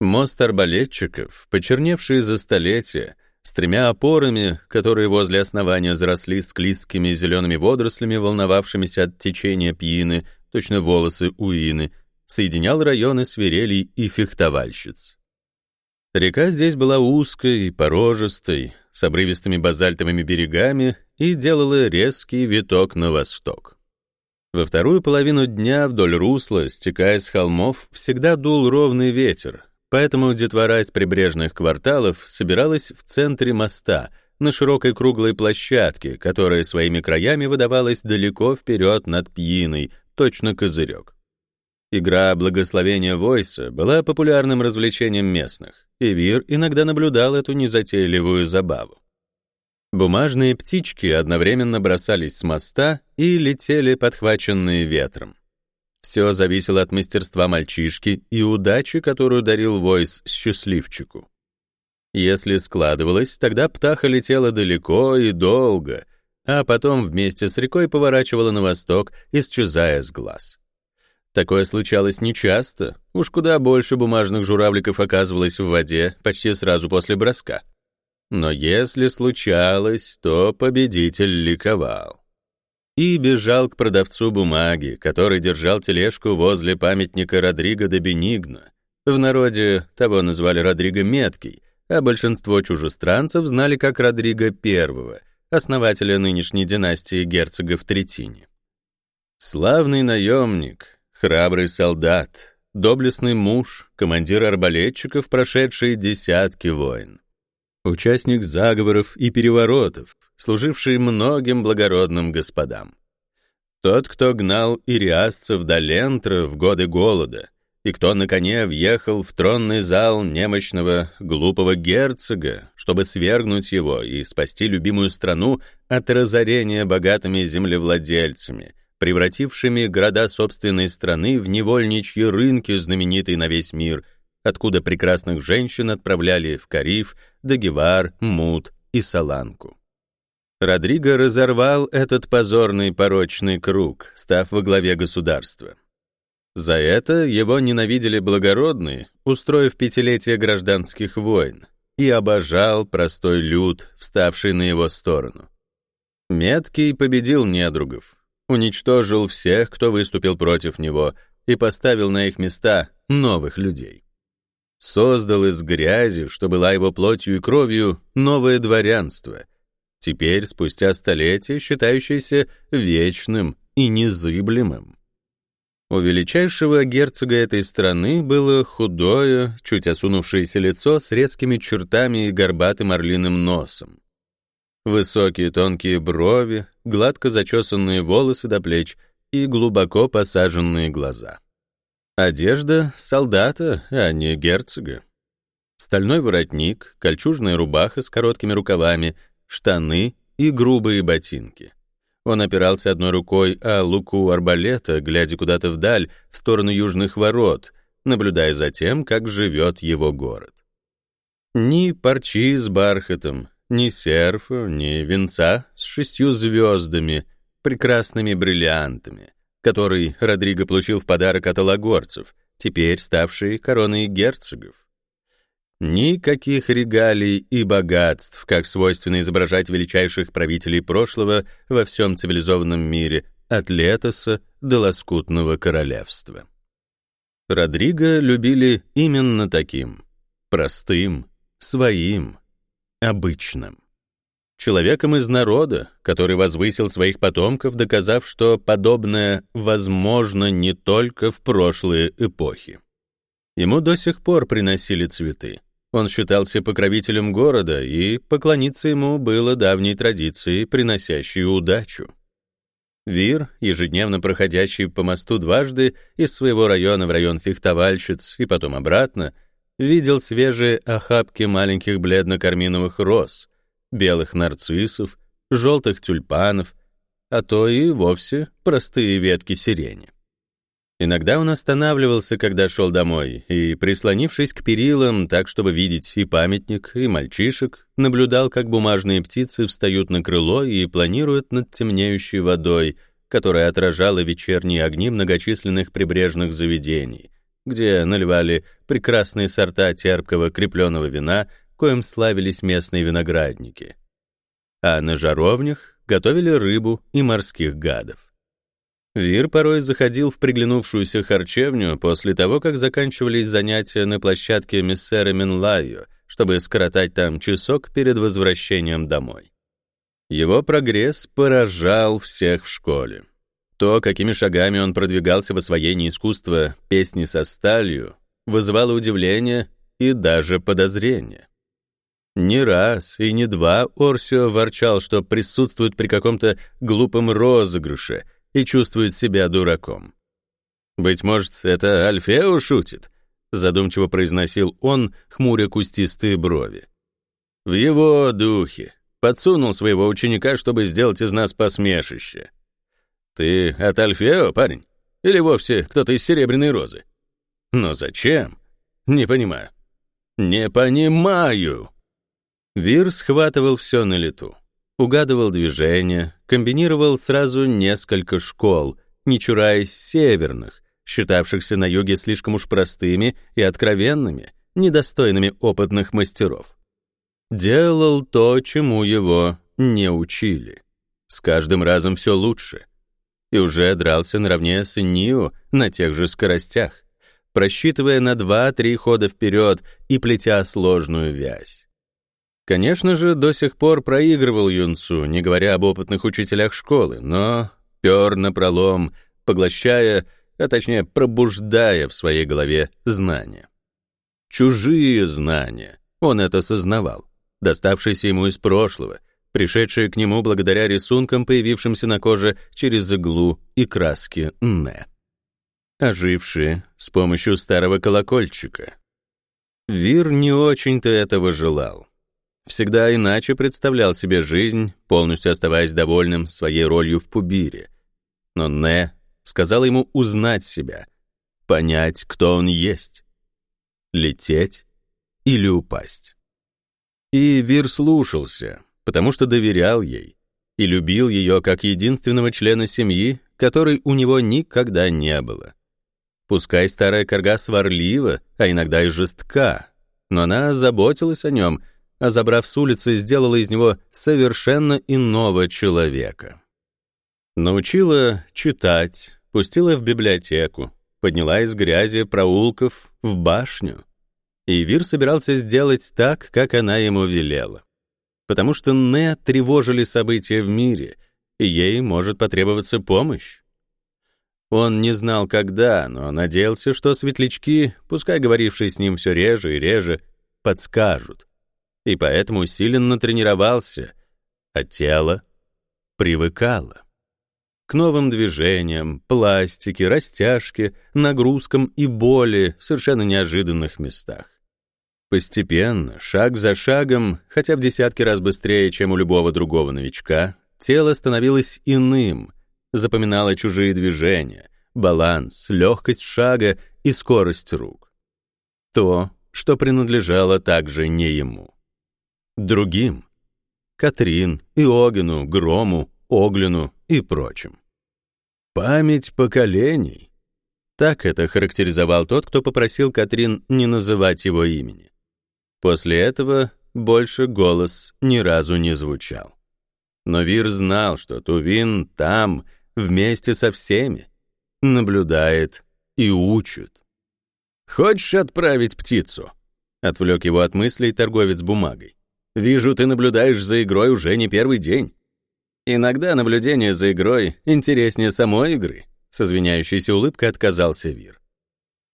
Мост арбалетчиков, почерневший за столетия, с тремя опорами, которые возле основания заросли склизкими зелеными водорослями, волновавшимися от течения пьины, точно волосы уины, соединял районы свирелей и фехтовальщиц. Река здесь была узкой и порожистой, с обрывистыми базальтовыми берегами и делала резкий виток на восток. Во вторую половину дня вдоль русла, стекая с холмов, всегда дул ровный ветер, Поэтому детвора из прибрежных кварталов собиралась в центре моста, на широкой круглой площадке, которая своими краями выдавалась далеко вперед над Пьиной, точно козырек. Игра благословения Войса была популярным развлечением местных, и Вир иногда наблюдал эту незатейливую забаву. Бумажные птички одновременно бросались с моста и летели, подхваченные ветром. Все зависело от мастерства мальчишки и удачи, которую дарил Войс счастливчику. Если складывалось, тогда птаха летела далеко и долго, а потом вместе с рекой поворачивала на восток, исчезая с глаз. Такое случалось нечасто, уж куда больше бумажных журавликов оказывалось в воде почти сразу после броска. Но если случалось, то победитель ликовал и бежал к продавцу бумаги, который держал тележку возле памятника Родриго де Бенигно. В народе того назвали Родриго Меткий, а большинство чужестранцев знали как Родриго I, основателя нынешней династии герцогов Третини. Славный наемник, храбрый солдат, доблестный муж, командир арбалетчиков, прошедший десятки войн. Участник заговоров и переворотов, служивший многим благородным господам. Тот, кто гнал ириасцев до Лентра в годы голода, и кто на коне въехал в тронный зал немощного, глупого герцога, чтобы свергнуть его и спасти любимую страну от разорения богатыми землевладельцами, превратившими города собственной страны в невольничьи рынки, знаменитые на весь мир, откуда прекрасных женщин отправляли в Кариф, Дагевар, Мут и Саланку. Родриго разорвал этот позорный порочный круг, став во главе государства. За это его ненавидели благородные, устроив пятилетие гражданских войн, и обожал простой люд, вставший на его сторону. Меткий победил недругов, уничтожил всех, кто выступил против него, и поставил на их места новых людей. Создал из грязи, что была его плотью и кровью, новое дворянство — теперь, спустя столетия, считающийся вечным и незыблемым. У величайшего герцога этой страны было худое, чуть осунувшееся лицо с резкими чертами и горбатым орлиным носом. Высокие тонкие брови, гладко зачесанные волосы до плеч и глубоко посаженные глаза. Одежда солдата, а не герцога. Стальной воротник, кольчужная рубаха с короткими рукавами, штаны и грубые ботинки. Он опирался одной рукой о луку арбалета, глядя куда-то вдаль, в сторону южных ворот, наблюдая за тем, как живет его город. Ни парчи с бархатом, ни серфа, ни венца с шестью звездами, прекрасными бриллиантами, который Родриго получил в подарок от алагорцев, теперь ставшие короной герцогов. Никаких регалий и богатств, как свойственно изображать величайших правителей прошлого во всем цивилизованном мире, от Летоса до лоскутного королевства. Родриго любили именно таким, простым, своим, обычным. Человеком из народа, который возвысил своих потомков, доказав, что подобное возможно не только в прошлые эпохи. Ему до сих пор приносили цветы. Он считался покровителем города, и поклониться ему было давней традицией, приносящей удачу. Вир, ежедневно проходящий по мосту дважды из своего района в район фехтовальщиц и потом обратно, видел свежие охапки маленьких бледно-карминовых роз, белых нарциссов, желтых тюльпанов, а то и вовсе простые ветки сирени. Иногда он останавливался, когда шел домой, и, прислонившись к перилам так, чтобы видеть и памятник, и мальчишек, наблюдал, как бумажные птицы встают на крыло и планируют над темнеющей водой, которая отражала вечерние огни многочисленных прибрежных заведений, где наливали прекрасные сорта терпкого крепленного вина, коим славились местные виноградники. А на жаровнях готовили рыбу и морских гадов. Вир порой заходил в приглянувшуюся харчевню после того, как заканчивались занятия на площадке Мессера Менлайо, чтобы скоротать там часок перед возвращением домой. Его прогресс поражал всех в школе. То, какими шагами он продвигался в освоении искусства песни со сталью, вызывало удивление и даже подозрение. Не раз и не два Орсио ворчал, что присутствует при каком-то глупом розыгрыше и чувствует себя дураком. «Быть может, это Альфео шутит?» — задумчиво произносил он, хмуря кустистые брови. «В его духе. Подсунул своего ученика, чтобы сделать из нас посмешище. Ты от Альфео, парень? Или вовсе кто-то из Серебряной Розы? Но зачем? Не понимаю. Не понимаю. Вир схватывал все на лету. Угадывал движения, комбинировал сразу несколько школ, не чураясь северных, считавшихся на юге слишком уж простыми и откровенными, недостойными опытных мастеров. Делал то, чему его не учили. С каждым разом все лучше. И уже дрался наравне с Нио на тех же скоростях, просчитывая на два-три хода вперед и плетя сложную вязь. Конечно же, до сих пор проигрывал Юнцу, не говоря об опытных учителях школы, но пер на пролом, поглощая, а точнее пробуждая в своей голове знания. Чужие знания, он это сознавал доставшийся ему из прошлого, пришедшие к нему благодаря рисункам, появившимся на коже через иглу и краски «не». Ожившие с помощью старого колокольчика. Вир не очень-то этого желал. Всегда иначе представлял себе жизнь, полностью оставаясь довольным своей ролью в Пубире. Но Не сказал ему узнать себя, понять, кто он есть. Лететь или упасть. И Вир слушался, потому что доверял ей и любил ее как единственного члена семьи, которой у него никогда не было. Пускай старая корга сварлива, а иногда и жестка, но она заботилась о нем, а забрав с улицы, сделала из него совершенно иного человека. Научила читать, пустила в библиотеку, подняла из грязи проулков в башню, и Вир собирался сделать так, как она ему велела. Потому что Не тревожили события в мире, и ей может потребоваться помощь. Он не знал, когда, но надеялся, что светлячки, пускай говорившие с ним все реже и реже, подскажут. И поэтому усиленно тренировался, а тело привыкало. К новым движениям, пластике, растяжке, нагрузкам и боли в совершенно неожиданных местах. Постепенно, шаг за шагом, хотя в десятки раз быстрее, чем у любого другого новичка, тело становилось иным, запоминало чужие движения, баланс, легкость шага и скорость рук. То, что принадлежало также не ему. Другим. Катрин, Иогену, Грому, Оглину и прочим. Память поколений. Так это характеризовал тот, кто попросил Катрин не называть его имени. После этого больше голос ни разу не звучал. Но Вир знал, что Тувин там, вместе со всеми, наблюдает и учит. «Хочешь отправить птицу?» — отвлек его от мыслей торговец бумагой. «Вижу, ты наблюдаешь за игрой уже не первый день». «Иногда наблюдение за игрой интереснее самой игры», — с извиняющейся улыбкой отказался Вир.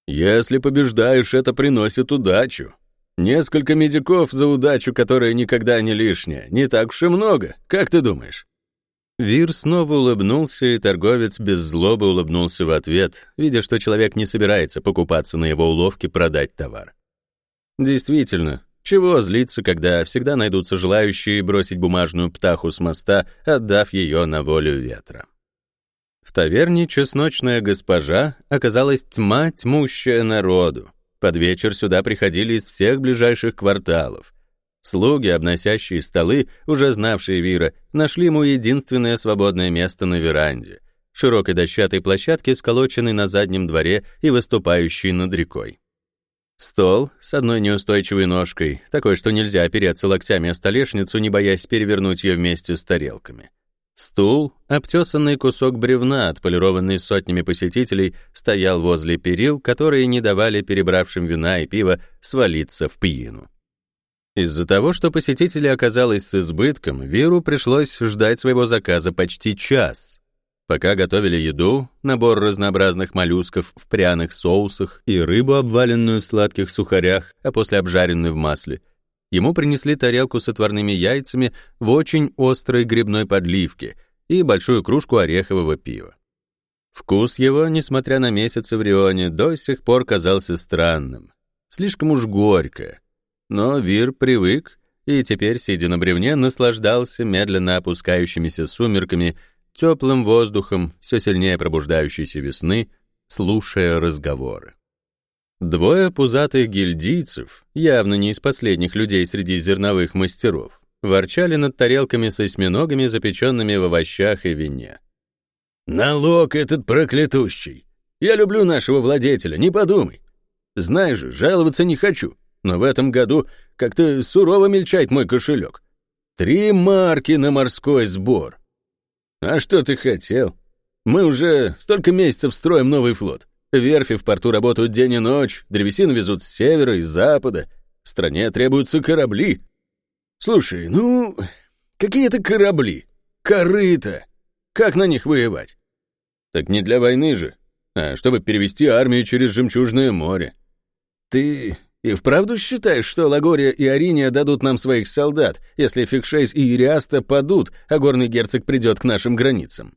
«Если побеждаешь, это приносит удачу», Несколько медиков за удачу, которая никогда не лишняя. Не так уж и много, как ты думаешь?» Вир снова улыбнулся, и торговец без злобы улыбнулся в ответ, видя, что человек не собирается покупаться на его уловке продать товар. Действительно, чего злиться, когда всегда найдутся желающие бросить бумажную птаху с моста, отдав ее на волю ветра. В таверне чесночная госпожа оказалась тьма тьмущая народу. Под вечер сюда приходили из всех ближайших кварталов. Слуги, обносящие столы, уже знавшие Вира, нашли ему единственное свободное место на веранде. широкой дощатой площадке, сколоченной на заднем дворе и выступающей над рекой. Стол с одной неустойчивой ножкой, такой, что нельзя опереться локтями о столешницу, не боясь перевернуть ее вместе с тарелками. Стул, обтесанный кусок бревна, отполированный сотнями посетителей, стоял возле перил, которые не давали перебравшим вина и пива свалиться в пьину. Из-за того, что посетителей оказалось с избытком, Виру пришлось ждать своего заказа почти час. Пока готовили еду, набор разнообразных моллюсков в пряных соусах и рыбу, обваленную в сладких сухарях, а после обжаренную в масле, ему принесли тарелку с отварными яйцами в очень острой грибной подливке и большую кружку орехового пива. Вкус его, несмотря на месяцы в Рионе, до сих пор казался странным. Слишком уж горько, но Вир привык и теперь, сидя на бревне, наслаждался медленно опускающимися сумерками, теплым воздухом все сильнее пробуждающейся весны, слушая разговоры. Двое пузатых гильдийцев, явно не из последних людей среди зерновых мастеров, ворчали над тарелками с осьминогами, запеченными в овощах и вине. «Налог этот проклятущий! Я люблю нашего владетеля, не подумай! Знаешь же, жаловаться не хочу но в этом году как-то сурово мельчает мой кошелек. Три марки на морской сбор. А что ты хотел? Мы уже столько месяцев строим новый флот. Верфи в порту работают день и ночь, древесину везут с севера и с запада. Стране требуются корабли. Слушай, ну, какие это корабли? Корыто. Как на них воевать? Так не для войны же, а чтобы перевести армию через Жемчужное море. Ты и вправду считаешь, что Лагория и Ариния дадут нам своих солдат, если Фикшейс и Ириаста падут, а горный герцог придет к нашим границам?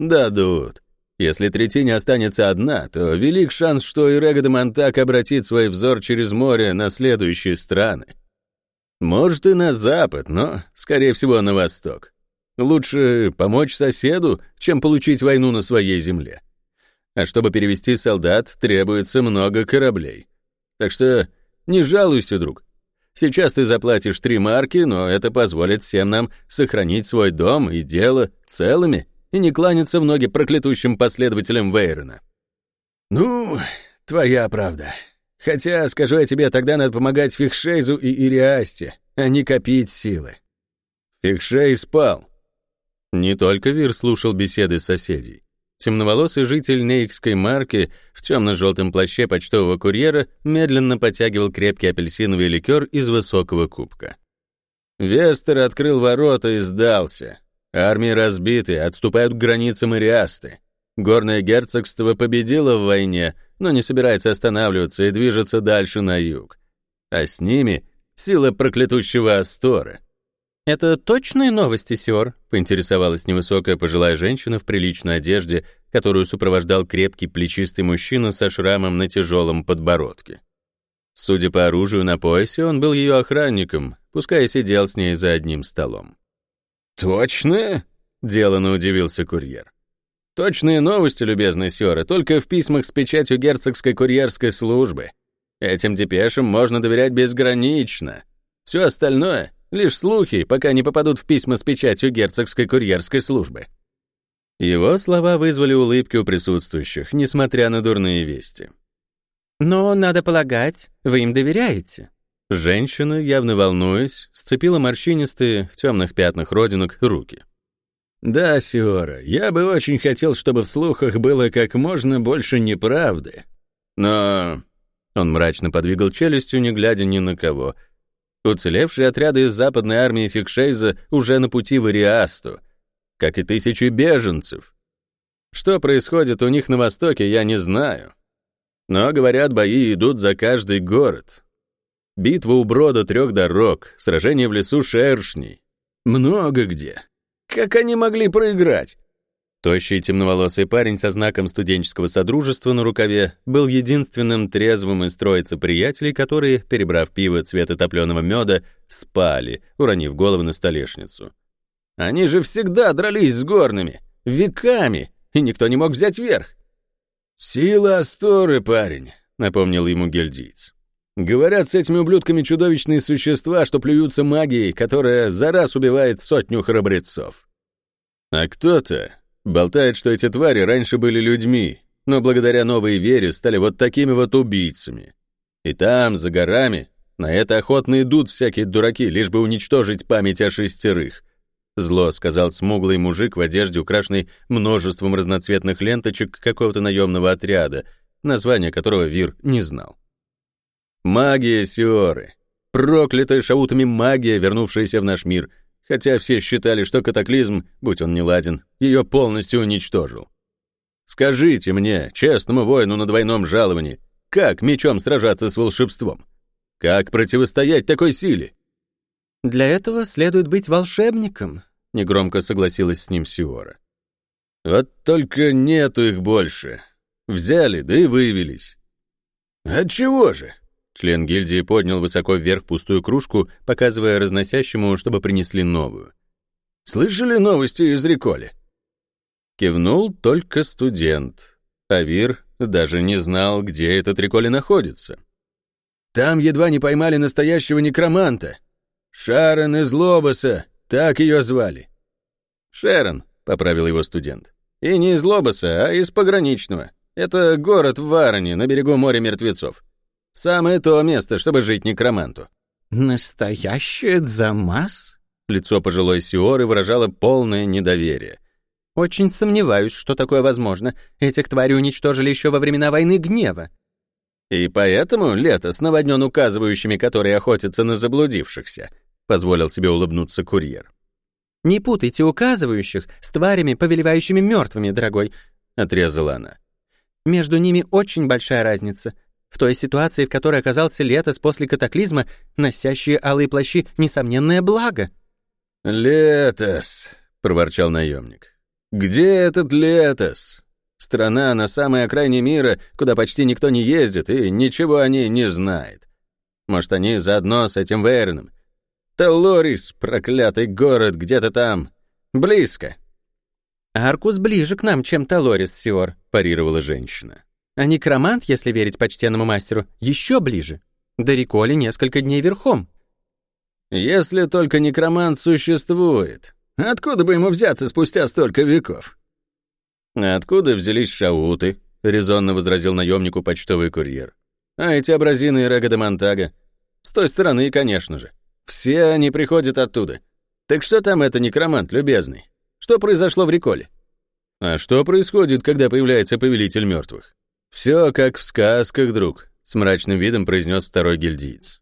Дадут. Если Третиня останется одна, то велик шанс, что и Рега де обратит свой взор через море на следующие страны. Может, и на запад, но, скорее всего, на восток. Лучше помочь соседу, чем получить войну на своей земле. А чтобы перевести солдат, требуется много кораблей. Так что не жалуйся, друг. Сейчас ты заплатишь три марки, но это позволит всем нам сохранить свой дом и дело целыми и не кланяться в ноги проклятущим последователям Вейрона. Ну, твоя правда. Хотя, скажу я тебе, тогда надо помогать Фихшейзу и Ириасте, а не копить силы. Фихшей спал. Не только Вир слушал беседы соседей. Темноволосый житель Нейкской марки в темно-желтом плаще почтового курьера медленно потягивал крепкий апельсиновый ликер из высокого кубка. Вестер открыл ворота и сдался. Армии разбиты, отступают к границам Ириасты. Горное герцогство победило в войне, но не собирается останавливаться и движется дальше на юг. А с ними сила проклятущего Астора — «Это точные новости, сёр?» — поинтересовалась невысокая пожилая женщина в приличной одежде, которую сопровождал крепкий плечистый мужчина со шрамом на тяжелом подбородке. Судя по оружию на поясе, он был ее охранником, пускай сидел с ней за одним столом. «Точно?» — деланно удивился курьер. «Точные новости, любезный сёры, только в письмах с печатью герцогской курьерской службы. Этим депешам можно доверять безгранично. Все остальное Лишь слухи, пока не попадут в письма с печатью герцогской курьерской службы. Его слова вызвали улыбки у присутствующих, несмотря на дурные вести. «Но, надо полагать, вы им доверяете?» Женщина, явно волнуясь, сцепила морщинистые, в темных пятнах родинок, руки. «Да, Сиора, я бы очень хотел, чтобы в слухах было как можно больше неправды. Но...» Он мрачно подвигал челюстью, не глядя ни на кого — Уцелевшие отряды из западной армии Фикшейза уже на пути в Ириасту, как и тысячи беженцев. Что происходит у них на востоке, я не знаю. Но, говорят, бои идут за каждый город. Битва у брода трех дорог, сражение в лесу шершней. Много где. Как они могли проиграть? Тощий темноволосый парень со знаком студенческого содружества на рукаве был единственным трезвым из троицы приятелей, которые, перебрав пиво цвета топленого меда, спали, уронив головы на столешницу. Они же всегда дрались с горными, веками, и никто не мог взять верх. «Сила Асторы, парень», — напомнил ему гильдиец. «Говорят, с этими ублюдками чудовищные существа, что плюются магией, которая за раз убивает сотню храбрецов». А кто-то Болтает, что эти твари раньше были людьми, но благодаря новой вере стали вот такими вот убийцами. И там, за горами, на это охотно идут всякие дураки, лишь бы уничтожить память о шестерых. Зло сказал смуглый мужик в одежде, украшенной множеством разноцветных ленточек какого-то наемного отряда, название которого Вир не знал. Магия Сиоры. Проклятая шаутами магия, вернувшаяся в наш мир, хотя все считали, что катаклизм, будь он неладен, ее полностью уничтожил. Скажите мне, честному воину на двойном жаловании, как мечом сражаться с волшебством? Как противостоять такой силе? Для этого следует быть волшебником, негромко согласилась с ним Сиора. Вот только нету их больше. Взяли, да и вывелись. Отчего же? Член гильдии поднял высоко вверх пустую кружку, показывая разносящему, чтобы принесли новую. «Слышали новости из Риколи?» Кивнул только студент. Авир даже не знал, где этот Риколи находится. «Там едва не поймали настоящего некроманта. Шарон из Лобоса, так ее звали». «Шерон», — поправил его студент. «И не из Лобоса, а из пограничного. Это город в Вароне, на берегу моря мертвецов. Самое то место, чтобы жить некроманту. Настоящий Дзамас? Лицо пожилой Сиоры выражало полное недоверие. Очень сомневаюсь, что такое возможно. Этих тварей уничтожили еще во времена войны гнева. И поэтому Летос наводнен указывающими, которые охотятся на заблудившихся, позволил себе улыбнуться курьер. Не путайте указывающих с тварями, повелевающими мертвыми, дорогой, отрезала она. Между ними очень большая разница. В той ситуации, в которой оказался Летос после катаклизма, носящие алые плащи — несомненное благо. «Летос», — проворчал наемник. «Где этот Летос? Страна на самой окраине мира, куда почти никто не ездит и ничего о ней не знает. Может, они заодно с этим Верном. Теллорис, проклятый город, где-то там. Близко». «Аркус ближе к нам, чем Талорис, Сиор», — парировала женщина. А некромант, если верить почтенному мастеру, еще ближе. До Риколи несколько дней верхом. Если только некромант существует, откуда бы ему взяться спустя столько веков? Откуда взялись шауты? резонно возразил наемнику почтовый курьер. А эти абразины и Рега де Монтага? С той стороны, конечно же. Все они приходят оттуда. Так что там это некромант, любезный? Что произошло в Риколе? А что происходит, когда появляется повелитель мертвых? «Все как в сказках, друг», — с мрачным видом произнес второй гильдиец.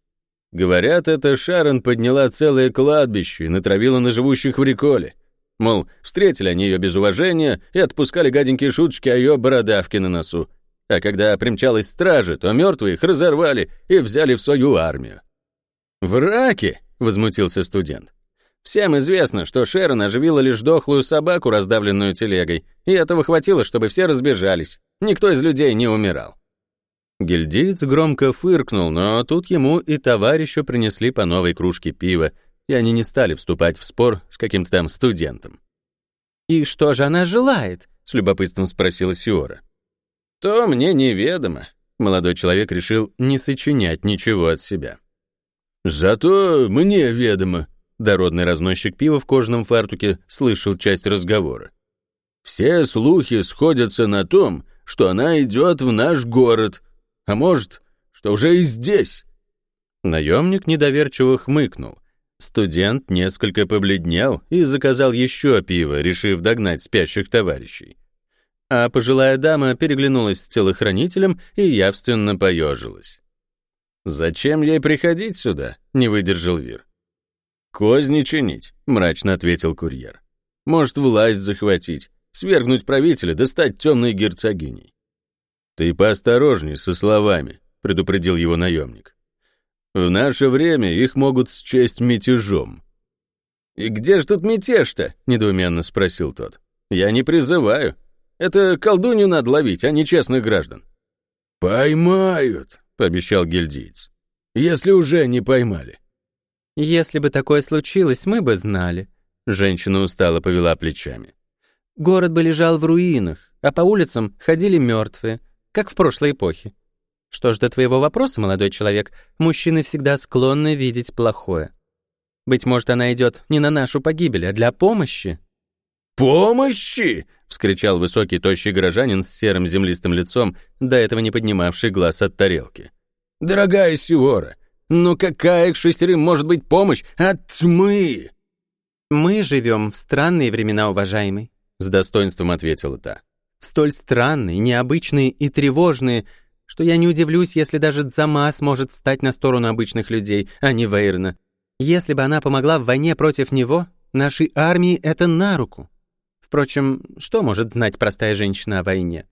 «Говорят, это Шарон подняла целое кладбище и натравила на живущих в Риколе. Мол, встретили они ее без уважения и отпускали гаденькие шуточки о ее бородавке на носу. А когда примчалась стража, то мертвые их разорвали и взяли в свою армию». «Враки!» — возмутился студент. «Всем известно, что Шерон оживила лишь дохлую собаку, раздавленную телегой, и этого хватило, чтобы все разбежались. Никто из людей не умирал. Гильдеец громко фыркнул, но тут ему и товарищу принесли по новой кружке пива, и они не стали вступать в спор с каким-то там студентом. «И что же она желает?» — с любопытством спросила Сиора. «То мне неведомо». Молодой человек решил не сочинять ничего от себя. «Зато мне ведомо», — дородный разносчик пива в кожаном фартуке слышал часть разговора. «Все слухи сходятся на том, что она идет в наш город, а может, что уже и здесь». Наемник недоверчиво хмыкнул. Студент несколько побледнел и заказал еще пиво, решив догнать спящих товарищей. А пожилая дама переглянулась с телохранителем и явственно поежилась. «Зачем ей приходить сюда?» — не выдержал Вир. «Козни чинить», — мрачно ответил курьер. «Может, власть захватить, свергнуть правителя, достать темной герцогиней. «Ты поосторожней со словами», — предупредил его наемник. «В наше время их могут счесть мятежом». «И где же тут мятеж-то?» — недоуменно спросил тот. «Я не призываю. Это колдунью надо ловить, а не честных граждан». «Поймают», — пообещал гильдиец. «Если уже не поймали». «Если бы такое случилось, мы бы знали», — женщина устало повела плечами. Город бы лежал в руинах, а по улицам ходили мертвые, как в прошлой эпохе. Что ж до твоего вопроса, молодой человек, мужчины всегда склонны видеть плохое. Быть может, она идет не на нашу погибель, а для помощи. «Помощи!» — вскричал высокий тощий горожанин с серым землистым лицом, до этого не поднимавший глаз от тарелки. «Дорогая Сиора, ну какая к шестерым может быть помощь от тьмы?» «Мы живем в странные времена, уважаемый», — с достоинством ответила та. «Столь странные, необычные и тревожные, что я не удивлюсь, если даже Дзама сможет встать на сторону обычных людей, а не Вейрна. Если бы она помогла в войне против него, нашей армии это на руку. Впрочем, что может знать простая женщина о войне?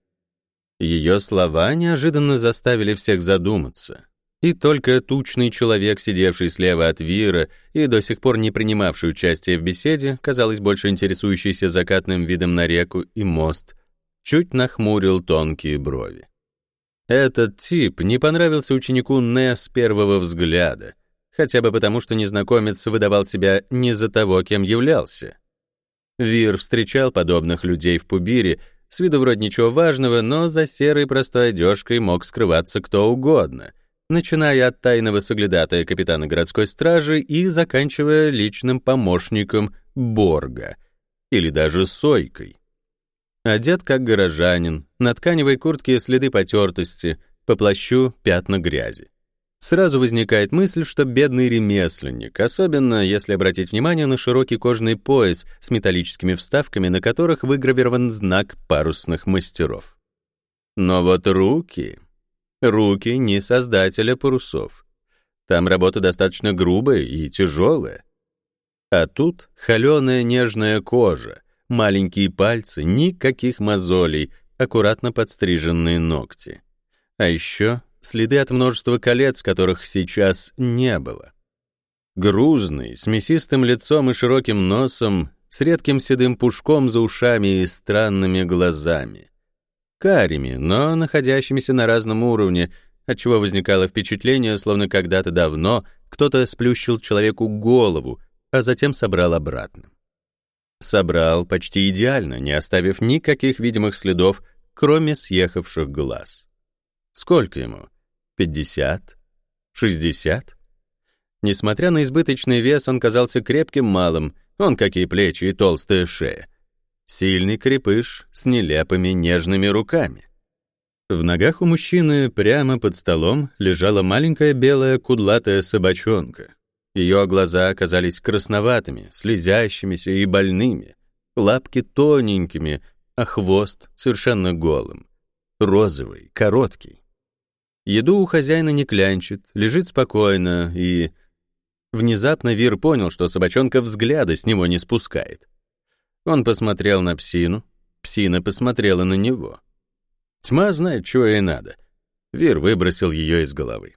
Ее слова неожиданно заставили всех задуматься. И только тучный человек, сидевший слева от Вира и до сих пор не принимавший участие в беседе, казалось, больше интересующийся закатным видом на реку и мост, чуть нахмурил тонкие брови. Этот тип не понравился ученику Не с первого взгляда, хотя бы потому, что незнакомец выдавал себя не за того, кем являлся. Вир встречал подобных людей в Пубире, с виду вроде ничего важного, но за серой простой одежкой мог скрываться кто угодно, начиная от тайного соглядатая капитана городской стражи и заканчивая личным помощником Борга, или даже Сойкой. Одет как горожанин, на тканевой куртке следы потертости, по плащу пятна грязи. Сразу возникает мысль, что бедный ремесленник, особенно если обратить внимание на широкий кожаный пояс с металлическими вставками, на которых выгравирован знак парусных мастеров. Но вот руки... Руки не создателя парусов. Там работа достаточно грубая и тяжелая. А тут холеная нежная кожа, маленькие пальцы, никаких мозолей, аккуратно подстриженные ногти. А еще следы от множества колец, которых сейчас не было. Грузный, с мясистым лицом и широким носом, с редким седым пушком за ушами и странными глазами. Карими, но находящимися на разном уровне, отчего возникало впечатление, словно когда-то давно кто-то сплющил человеку голову, а затем собрал обратно. Собрал почти идеально, не оставив никаких видимых следов, кроме съехавших глаз. Сколько ему? Пятьдесят? Шестьдесят? Несмотря на избыточный вес, он казался крепким малым, он какие плечи и толстая шея. Сильный крепыш с нелепыми нежными руками. В ногах у мужчины прямо под столом лежала маленькая белая кудлатая собачонка. Ее глаза оказались красноватыми, слезящимися и больными, лапки тоненькими, а хвост совершенно голым. Розовый, короткий. Еду у хозяина не клянчит, лежит спокойно и... Внезапно Вир понял, что собачонка взгляда с него не спускает. Он посмотрел на псину, псина посмотрела на него. Тьма знает, чего ей надо. Вир выбросил ее из головы.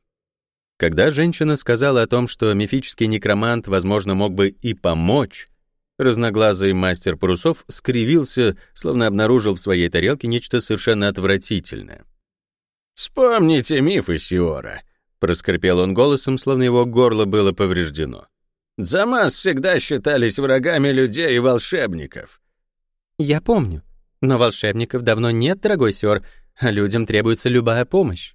Когда женщина сказала о том, что мифический некромант, возможно, мог бы и помочь, разноглазый мастер парусов скривился, словно обнаружил в своей тарелке нечто совершенно отвратительное. «Вспомните мифы Сиора», — проскрипел он голосом, словно его горло было повреждено. «Дзамас всегда считались врагами людей и волшебников». «Я помню. Но волшебников давно нет, дорогой сёр, а людям требуется любая помощь».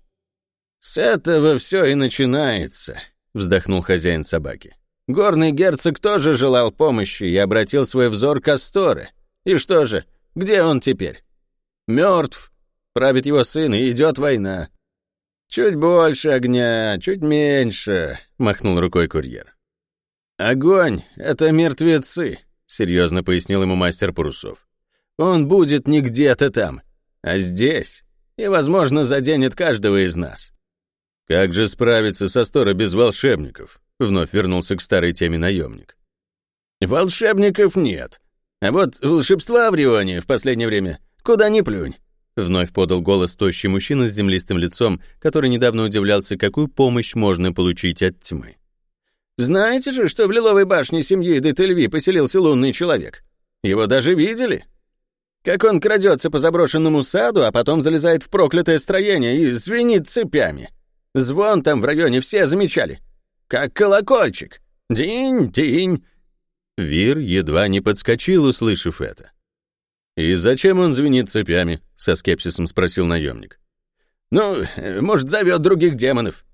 «С этого все и начинается», — вздохнул хозяин собаки. «Горный герцог тоже желал помощи и обратил свой взор к Асторе. И что же, где он теперь? Мертв, Правит его сын, и идет война. Чуть больше огня, чуть меньше, махнул рукой курьер. Огонь — это мертвецы, серьезно пояснил ему мастер парусов. Он будет не где-то там, а здесь, и, возможно, заденет каждого из нас. Как же справиться со Стора без волшебников? Вновь вернулся к старой теме наемник. Волшебников нет. А вот волшебства в Рионе в последнее время куда ни плюнь. Вновь подал голос тощий мужчина с землистым лицом, который недавно удивлялся, какую помощь можно получить от тьмы. «Знаете же, что в Лиловой башне семьи Детельви поселился лунный человек? Его даже видели? Как он крадется по заброшенному саду, а потом залезает в проклятое строение и звенит цепями. Звон там в районе все замечали. Как колокольчик. Динь-динь!» Вир едва не подскочил, услышав это. «И зачем он звенит цепями?» — со скепсисом спросил наемник. «Ну, может, зовет других демонов».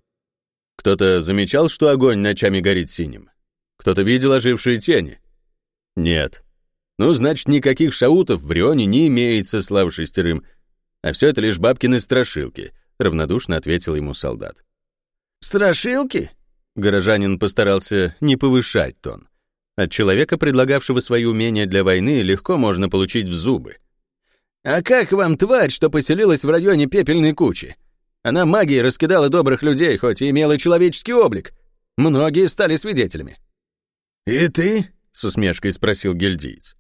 Кто-то замечал, что огонь ночами горит синим? Кто-то видел ожившие тени? Нет. Ну, значит, никаких шаутов в Рионе не имеется, слава шестерым. А все это лишь бабкины страшилки, равнодушно ответил ему солдат. Страшилки? Горожанин постарался не повышать тон. От человека, предлагавшего свои умения для войны, легко можно получить в зубы. «А как вам тварь, что поселилась в районе пепельной кучи? Она магией раскидала добрых людей, хоть и имела человеческий облик. Многие стали свидетелями». «И ты?» — с усмешкой спросил гильдиец.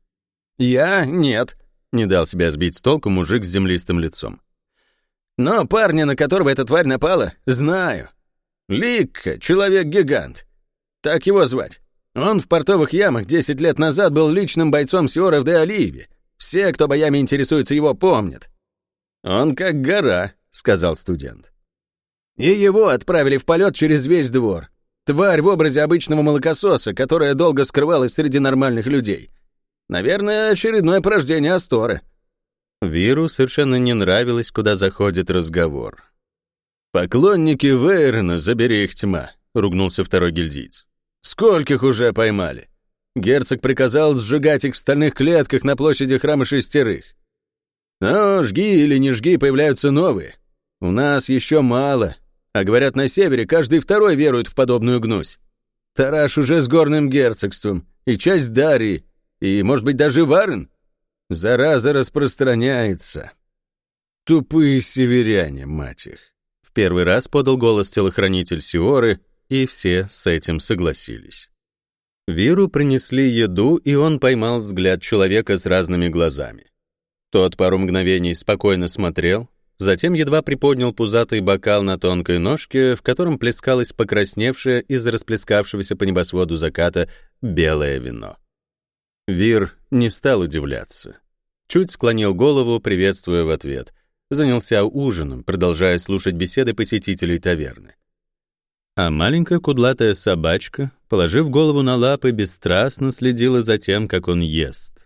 «Я? Нет», — не дал себя сбить с толку мужик с землистым лицом. «Но парня, на которого эта тварь напала, знаю. Ликка, человек-гигант. Так его звать. Он в портовых ямах 10 лет назад был личным бойцом Сиора в Де-Оливе. Все, кто боями интересуется, его помнят. «Он как гора», — сказал студент. И его отправили в полет через весь двор. Тварь в образе обычного молокососа, которая долго скрывалась среди нормальных людей. Наверное, очередное порождение Асторы. Виру совершенно не нравилось, куда заходит разговор. «Поклонники Вейрона, забери их тьма», — ругнулся второй гильдиец. «Скольких уже поймали? Герцог приказал сжигать их в стальных клетках на площади храма шестерых. Но жги или не жги, появляются новые. У нас еще мало, а говорят, на севере каждый второй верует в подобную гнусь. Тараш уже с горным герцогством, и часть Дарии, и, может быть, даже Варен. Зараза распространяется. Тупые северяне, мать их. В первый раз подал голос телохранитель Сиоры, и все с этим согласились. Виру принесли еду, и он поймал взгляд человека с разными глазами. Тот пару мгновений спокойно смотрел, затем едва приподнял пузатый бокал на тонкой ножке, в котором плескалось покрасневшее из расплескавшегося по небосводу заката белое вино. Вир не стал удивляться. Чуть склонил голову, приветствуя в ответ. Занялся ужином, продолжая слушать беседы посетителей таверны. А маленькая кудлатая собачка, положив голову на лапы, бесстрастно следила за тем, как он ест.